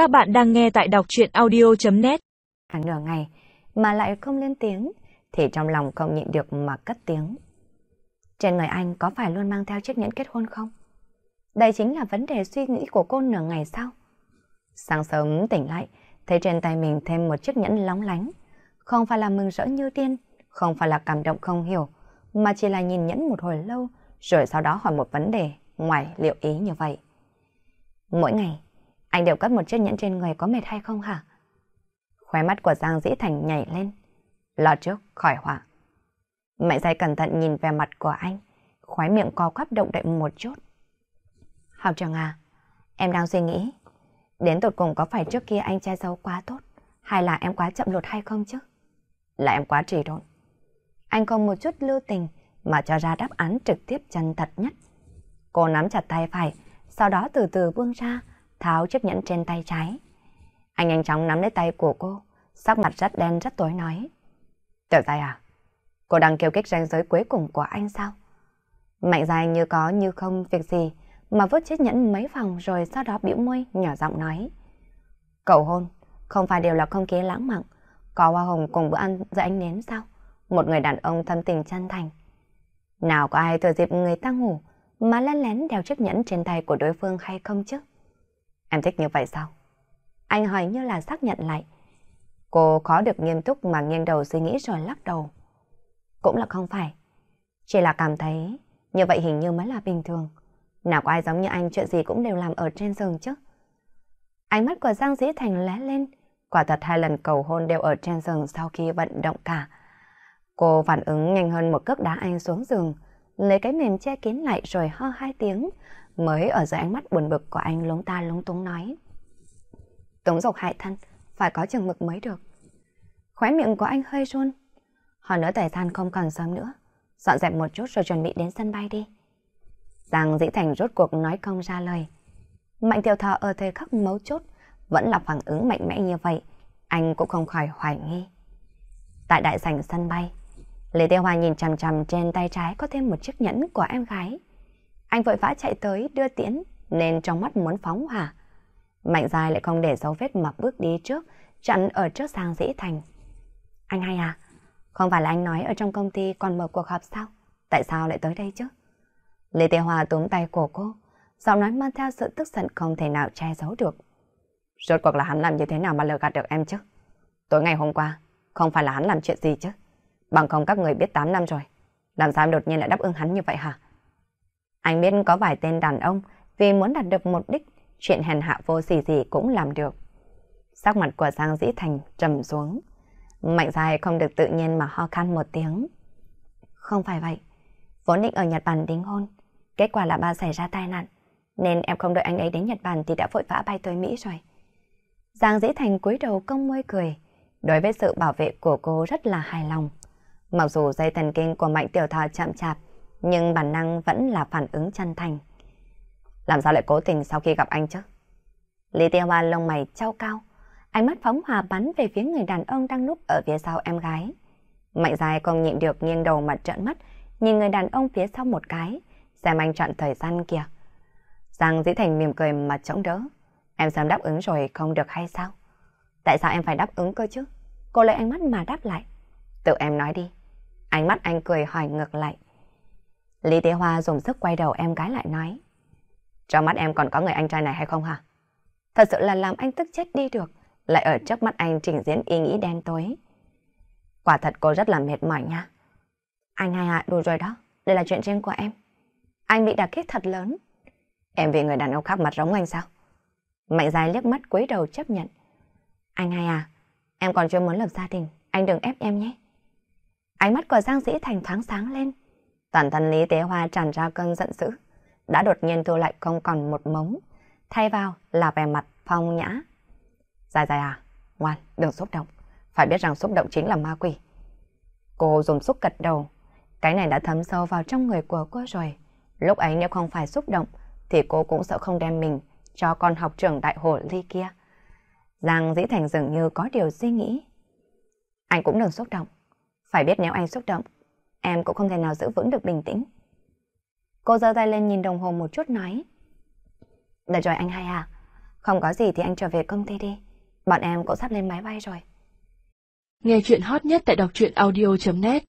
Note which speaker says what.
Speaker 1: Các bạn đang nghe tại đọc chuyện audio.net
Speaker 2: Hàng nửa ngày mà lại không lên tiếng thì trong lòng không nhịn được mà cất tiếng. Trên người anh có phải luôn mang theo chiếc nhẫn kết hôn không? Đây chính là vấn đề suy nghĩ của cô nửa ngày sau. Sáng sớm tỉnh lại, thấy trên tay mình thêm một chiếc nhẫn lóng lánh. Không phải là mừng rỡ như tiên không phải là cảm động không hiểu, mà chỉ là nhìn nhẫn một hồi lâu, rồi sau đó hỏi một vấn đề ngoài liệu ý như vậy. Mỗi ngày, anh đều cất một chiếc nhẫn trên người có mệt hay không hả? Khóe mắt của Giang Dĩ Thành nhảy lên. Lo trước, khỏi họa. Mạnh dây cẩn thận nhìn về mặt của anh, khóe miệng co quắp động đậy một chút. Học trường à, em đang suy nghĩ, đến tột cùng có phải trước kia anh che giấu quá tốt, hay là em quá chậm lột hay không chứ? Là em quá trì độn. Anh không một chút lưu tình mà cho ra đáp án trực tiếp chân thật nhất. Cô nắm chặt tay phải, sau đó từ từ buông ra, tháo chiếc nhẫn trên tay trái. Anh nhanh chóng nắm lấy tay của cô, sắc mặt rất đen rất tối nói. Tiểu dài à, cô đang kêu kích ranh giới cuối cùng của anh sao? Mạnh dài như có như không việc gì, mà vứt chiếc nhẫn mấy vòng rồi sau đó bĩu môi nhỏ giọng nói. Cầu hôn, không phải đều là không khí lãng mạn, có hoa hồng cùng bữa ăn giữa anh nến sao? Một người đàn ông thâm tình chân thành. Nào có ai thừa dịp người ta ngủ mà lén lén đeo chiếc nhẫn trên tay của đối phương hay không chứ? Em thích như vậy sao? Anh hỏi như là xác nhận lại. Cô khó được nghiêm túc mà nghiêng đầu suy nghĩ rồi lắc đầu. Cũng là không phải. Chỉ là cảm thấy như vậy hình như mới là bình thường. Nào có ai giống như anh chuyện gì cũng đều làm ở trên giường chứ. Ánh mắt của Giang Dĩ Thành lé lên. Quả thật hai lần cầu hôn đều ở trên giường sau khi vận động cả. Cô phản ứng nhanh hơn một cước đá anh xuống giường, lấy cái mềm che kín lại rồi ho hai tiếng, mới ở dưới ánh mắt buồn bực của anh lúng ta lúng túng nói. Tống dục hại thân, phải có chừng mực mới được. Khóe miệng của anh hơi run. họ nữa thời gian không còn sớm nữa. Dọn dẹp một chút rồi chuẩn bị đến sân bay đi. Giang Dĩ Thành rốt cuộc nói không ra lời. Mạnh tiểu thọ ở thời khắc mấu chốt vẫn là phản ứng mạnh mẽ như vậy. Anh cũng không khỏi hoài nghi. Tại đại sảnh sân bay, Lê Tê Hoa nhìn chằm chằm trên tay trái có thêm một chiếc nhẫn của em gái. Anh vội vã chạy tới đưa tiễn, nên trong mắt muốn phóng hỏa. Mạnh dài lại không để dấu vết mà bước đi trước, chặn ở trước sang dĩ thành. Anh hay à? Không phải là anh nói ở trong công ty còn mở cuộc họp sao? Tại sao lại tới đây chứ? Lê Tê Hoa túm tay cổ cô, giọng nói mang theo sự tức giận không thể nào che giấu được. Rốt cuộc là hắn làm như thế nào mà lừa gạt được em chứ? Tối ngày hôm qua, không phải là hắn làm chuyện gì chứ? Bằng không các người biết 8 năm rồi. Làm sao đột nhiên lại đáp ứng hắn như vậy hả? Anh biết có vài tên đàn ông vì muốn đạt được mục đích, chuyện hèn hạ vô sỉ gì cũng làm được. Sắc mặt của Giang Dĩ Thành trầm xuống. Mạnh dài không được tự nhiên mà ho khan một tiếng. Không phải vậy. Vốn định ở Nhật Bản đính hôn. Kết quả là ba xảy ra tai nạn. Nên em không đợi anh ấy đến Nhật Bản thì đã vội vã bay tới Mỹ rồi. Giang Dĩ Thành cúi đầu công môi cười. Đối với sự bảo vệ của cô rất là hài lòng. Mặc dù dây thần kinh của Mạnh Tiểu Thọ chậm chạp, nhưng bản năng vẫn là phản ứng chân thành. Làm sao lại cố tình sau khi gặp anh chứ? Lý Tiêu Hoa lông mày trao cao, ánh mắt phóng hòa bắn về phía người đàn ông đang núp ở phía sau em gái. Mạnh dài không nhịn được nghiêng đầu mặt trợn mắt, nhìn người đàn ông phía sau một cái, xem anh chọn thời gian kìa. Giang Dĩ Thành mỉm cười mà chống đỡ. Em sớm đáp ứng rồi không được hay sao? Tại sao em phải đáp ứng cơ chứ? Cô lấy ánh mắt mà đáp lại. Tự em nói đi. Ánh mắt anh cười hỏi ngược lại. Lý Tế Hoa dùng sức quay đầu em gái lại nói. Trong mắt em còn có người anh trai này hay không hả? Thật sự là làm anh tức chết đi được, lại ở trước mắt anh trình diễn ý nghĩ đen tối. Quả thật cô rất là mệt mỏi nha. Anh hai à, đủ rồi đó, đây là chuyện riêng của em. Anh bị đả kích thật lớn. Em vì người đàn ông khác mặt giống anh sao? Mạnh dài liếc mắt cúi đầu chấp nhận. Anh hai à, em còn chưa muốn lập gia đình, anh đừng ép em nhé. Ánh mắt của Giang Dĩ Thành thoáng sáng lên. Toàn thân Lý Tế Hoa tràn ra cơn giận dữ, đã đột nhiên thu lại không còn một mống, thay vào là vẻ mặt phong nhã. Dài dài à, ngoan, đừng xúc động, phải biết rằng xúc động chính là ma quỷ. Cô dùng xúc cật đầu, cái này đã thấm sâu vào trong người của cô rồi. Lúc ấy nếu không phải xúc động, thì cô cũng sợ không đem mình cho con học trưởng đại hồ ly kia. Giang Dĩ Thành dường như có điều suy nghĩ. Anh cũng đừng xúc động. Phải biết nếu anh xúc động, em cũng không thể nào giữ vững được bình tĩnh. Cô giơ tay lên nhìn đồng hồ một chút nói. Được rồi anh hai à, Không có gì thì anh trở về công ty đi. Bọn em cũng sắp lên máy bay rồi.
Speaker 3: Nghe chuyện hot nhất tại đọc truyện audio.net